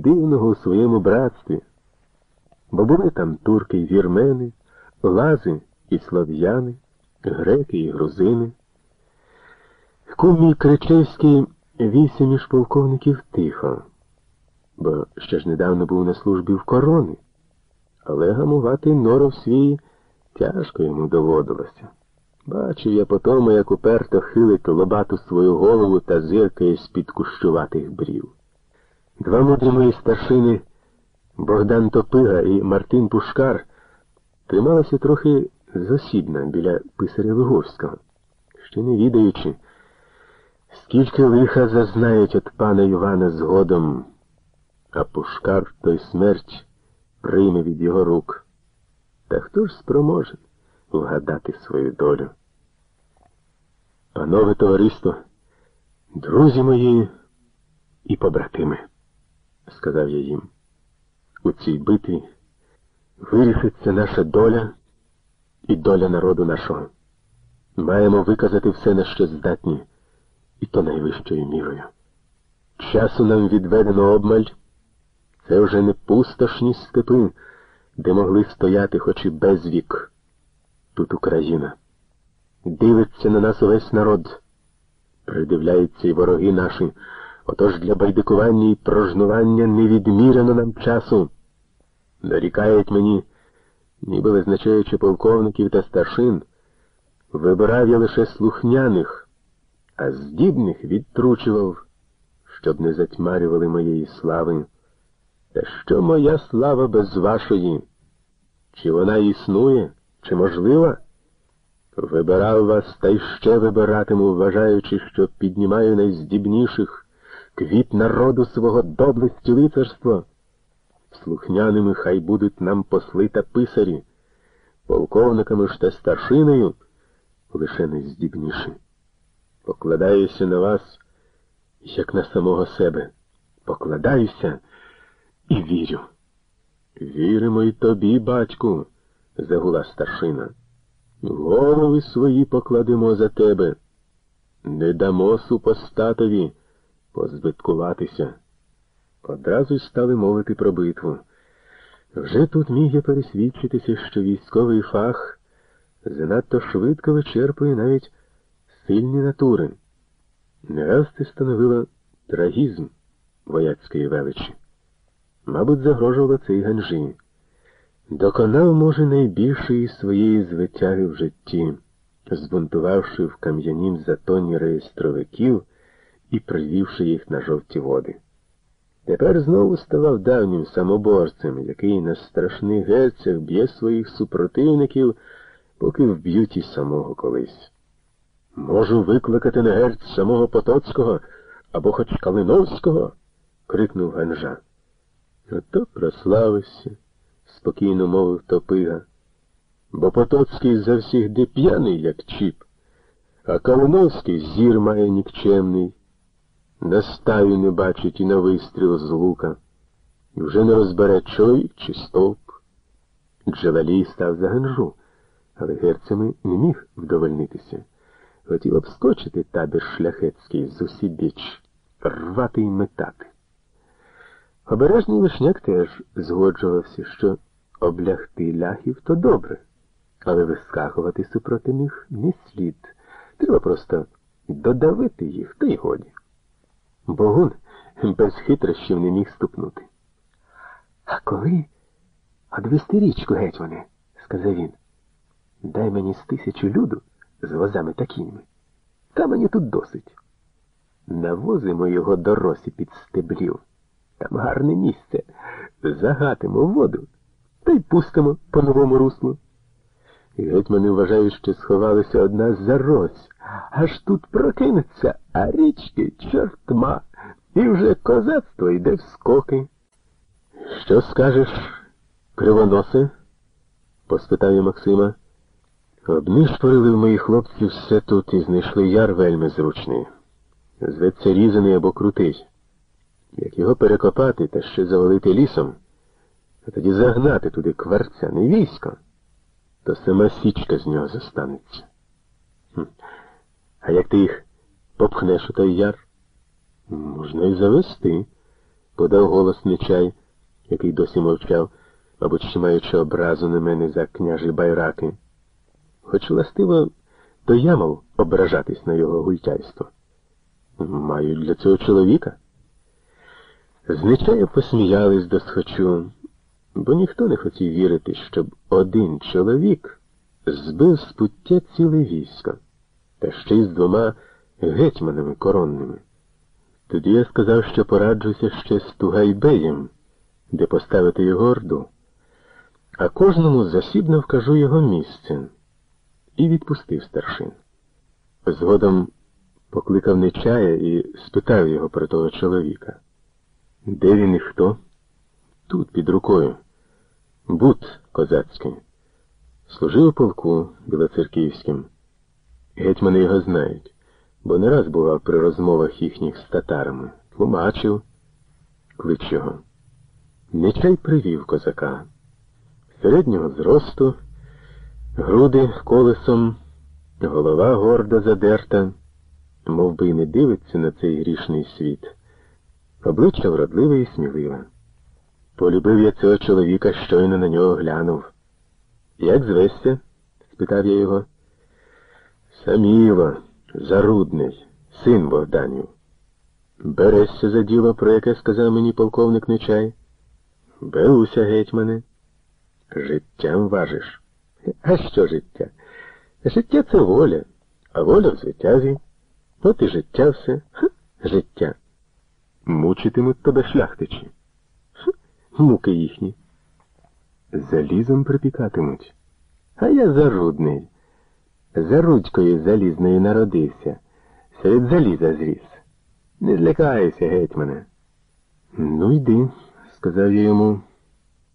дивного у своєму братстві, бо були там турки й вірмени, лази і слов'яни, греки і грузини. Кум мій Кричевський вісім між полковників тихо, бо ще ж недавно був на службі в корони, але гамувати норов свій тяжко йому доводилося. Бачив я по тому, як уперто хилить лобату свою голову та зиркає з-під кущуватих брів. Два мудрі мої старшини Богдан Топига і Мартин Пушкар трималися трохи засібна біля писаря Виговського, ще не відаючи, скільки лиха зазнають от пана Івана згодом, а Пушкар той смерть прийме від його рук. Та хто ж спроможен вгадати свою долю? Панове товариство, друзі мої і побратими, сказав я їм, у цій битві вирішиться наша доля і доля народу нашого. Маємо виказати все, на що здатні, і то найвищою мірою. Часу нам відведено обмаль, це вже не пустошні степи, де могли стояти хоч і безвік. Тут Україна. Дивиться на нас увесь народ, придивляються й вороги наші, отож для байдикування і прожнування невідмірено нам часу. Дорікають мені, ніби визначаючи полковників та старшин, вибирав я лише слухняних, а здібних відтручував, щоб не затьмарювали моєї слави. Та що моя слава без вашої? Чи вона існує, чи можлива? Вибирав вас та й ще вибиратиму, вважаючи, що піднімаю найздібніших квіт народу свого доблесті лицарства. Слухняними хай будуть нам посли та писарі, полковниками ж та старшиною лише найздібніші. Покладаюся на вас, як на самого себе. Покладаюся і вірю. Віримо й тобі, батьку, загула старшина. Голови свої покладемо за тебе. Не дамо супостатові позбиткуватися. Одразу й стали мовити про битву. Вже тут міг я пересвідчитися, що військовий фах занадто швидко вичерпує навіть сильні натури. Не раз це становило трагізм вояцької величі. Мабуть, загрожувало це й ганжі. Доконав, може, найбільшої своєї звитяги в житті, збунтувавши в кам'янім затоні реєстровиків і привівши їх на жовті води. Тепер знову ставав давнім самоборцем, який на страшних герцях б'є своїх супротивників, поки вб'ють і самого колись. Можу викликати на герць самого Потоцького або хоч Калиновського, крикнув Ганжа. Ото прославився, спокійно мовив Топига, бо Потоцький завсігди п'яний, як чіп, а Калиновський зір має нікчемний. На стаю не бачить і на вистріл з лука, і вже не розбере чоловік чи стовп. Джавалій став за ганжу, але герцями не міг вдовольнитися. Хотів обскочити табір шляхетський з усібіч, рвати й метати. Обережний вишняк теж згоджувався, що облягти ляхів то добре, але вискакувати супроти них не слід. Треба просто додавити їх, та й годі. Богун без хитрощів не міг ступнути. А коли одвести річку гетьмане, сказав він, дай мені з тисячу люду з возами такими. Та мені тут досить. Навозимо його до росі під стеблів. Там гарне місце. Загатимо воду та й пустимо по новому руслу. Гетьмани вважають, що сховалися одна за рось. Аж тут прокинеться, а річки чортма. І вже козацтво йде в скоки. Що скажеш, кривоносе? поспитав я Максима. Обнишпорили в моїх хлопців все тут і знайшли яр вельми зручний. Зветься різаний або крутий. Як його перекопати та ще завалити лісом, а тоді загнати туди кварця, не військо, то сама січка з нього застанеться. Хм. А як ти їх попхнеш у той яр? Можна й завести. подав голос Нечай, який досі мовчав, мабуть, ще маючи образу на мене за княжі байраки. Хоч властиво, то я ображатись на його гультяйство. Маю для цього чоловіка. З Нечая посміялись до схочу, бо ніхто не хотів вірити, щоб один чоловік збив з пуття ціле військо, та ще й з двома гетьманами коронними. Тоді я сказав, що пораджуся ще з Тугайбеєм, де поставити його орду, а кожному засібно вкажу його місце і відпустив старшин. Згодом покликав Нечая і спитав його про того чоловіка. Де він і хто? Тут, під рукою. Бут козацький. Служив у полку білоцерківським. Гетьмани його знають, бо не раз бував при розмовах їхніх з татарами. Тлумачив, клич його. Нечай привів козака. Середнього зросту, груди колесом, голова гордо задерта, мов би й не дивиться на цей грішний світ. Обличчя вродливе і сміливе. Полюбив я цього чоловіка, щойно на нього глянув. Як звесся? спитав я його. Саміло, зарудний, син Богданів. Берешся за діло, про яке сказав мені полковник Нечай. Беруся, гетьмане. Життям важиш. А що життя? Життя це воля, а воля в звитязі. От і життя все. Ха, життя. Мучитимуть тебе шляхтичі. Ха, муки їхні. Залізом припікатимуть. А я зарудний. За рудькою залізною народився, серед заліза зріс. Не злякайся, гетьмане. Ну йди, сказав я йому.